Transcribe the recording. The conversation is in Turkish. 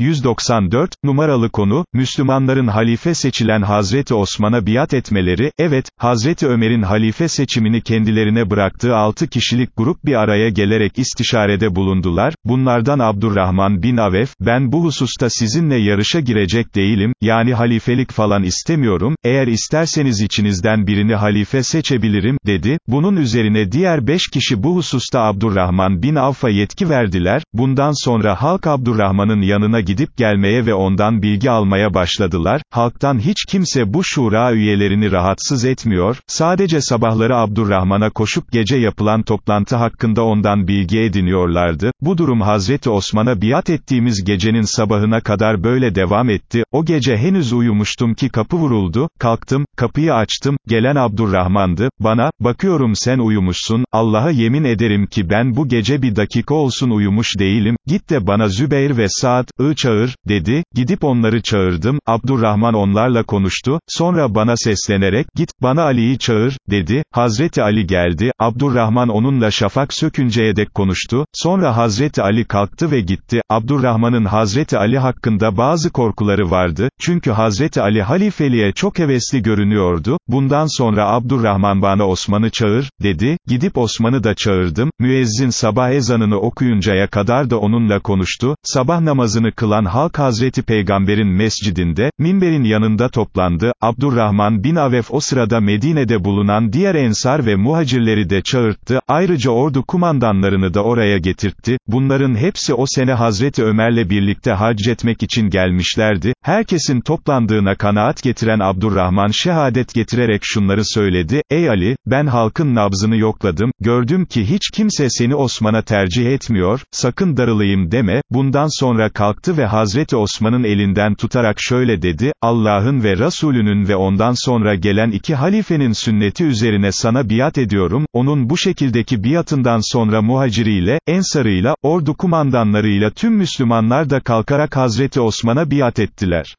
194, numaralı konu, Müslümanların halife seçilen Hazreti Osman'a biat etmeleri, evet, Hazreti Ömer'in halife seçimini kendilerine bıraktığı 6 kişilik grup bir araya gelerek istişarede bulundular, bunlardan Abdurrahman bin Avef, ben bu hususta sizinle yarışa girecek değilim, yani halifelik falan istemiyorum, eğer isterseniz içinizden birini halife seçebilirim, dedi, bunun üzerine diğer 5 kişi bu hususta Abdurrahman bin Avf'a yetki verdiler, bundan sonra halk Abdurrahman'ın yanına gidip gelmeye ve ondan bilgi almaya başladılar, halktan hiç kimse bu şura üyelerini rahatsız etmiyor, sadece sabahları Abdurrahman'a koşup gece yapılan toplantı hakkında ondan bilgi ediniyorlardı, bu durum Hazreti Osman'a biat ettiğimiz gecenin sabahına kadar böyle devam etti, o gece henüz uyumuştum ki kapı vuruldu, kalktım, kapıyı açtım, gelen Abdurrahman'dı, bana, bakıyorum sen uyumuşsun, Allah'a yemin ederim ki ben bu gece bir dakika olsun uyumuş değilim, git de bana Zübeyir ve Saad,'ı çağır, dedi, gidip onları çağırdım, Abdurrahman onlarla konuştu, sonra bana seslenerek, git, bana Ali'yi çağır, dedi, Hazreti Ali geldi, Abdurrahman onunla şafak sökünceye dek konuştu, sonra Hazreti Ali kalktı ve gitti, Abdurrahman'ın Hazreti Ali hakkında bazı korkuları vardı, çünkü Hazreti Ali halifeliğe çok hevesli görünüyordu, bundan sonra Abdurrahman bana Osman'ı çağır, dedi, gidip Osman'ı da çağırdım, müezzin sabah ezanını okuyuncaya kadar da onunla konuştu, sabah namazını kılan halk Hazreti Peygamber'in mescidinde, minberin yanında toplandı, Abdurrahman bin Avef o sırada Medine'de bulunan diğer ensar ve muhacirleri de çağırttı, ayrıca ordu kumandanlarını da oraya getirtti, bunların hepsi o sene Hazreti Ömer'le birlikte hac etmek için gelmişlerdi, herkesin toplandığına kanaat getiren Abdurrahman şehadet getirerek şunları söyledi, ey Ali, ben halkın nabzını yokladım, gördüm ki hiç kimse seni Osman'a tercih etmiyor, sakın darılayım deme, bundan sonra kalktı ve Hazreti Osman'ın elinden tutarak şöyle dedi, Allah'ın ve Resulünün ve ondan sonra gelen iki halifenin sünneti üzerine sana biat ediyorum, onun bu şekildeki biatından sonra muhaciriyle, ensarıyla, ordu kumandanlarıyla tüm Müslümanlar da kalkarak Hazreti Osman'a biat ettiler.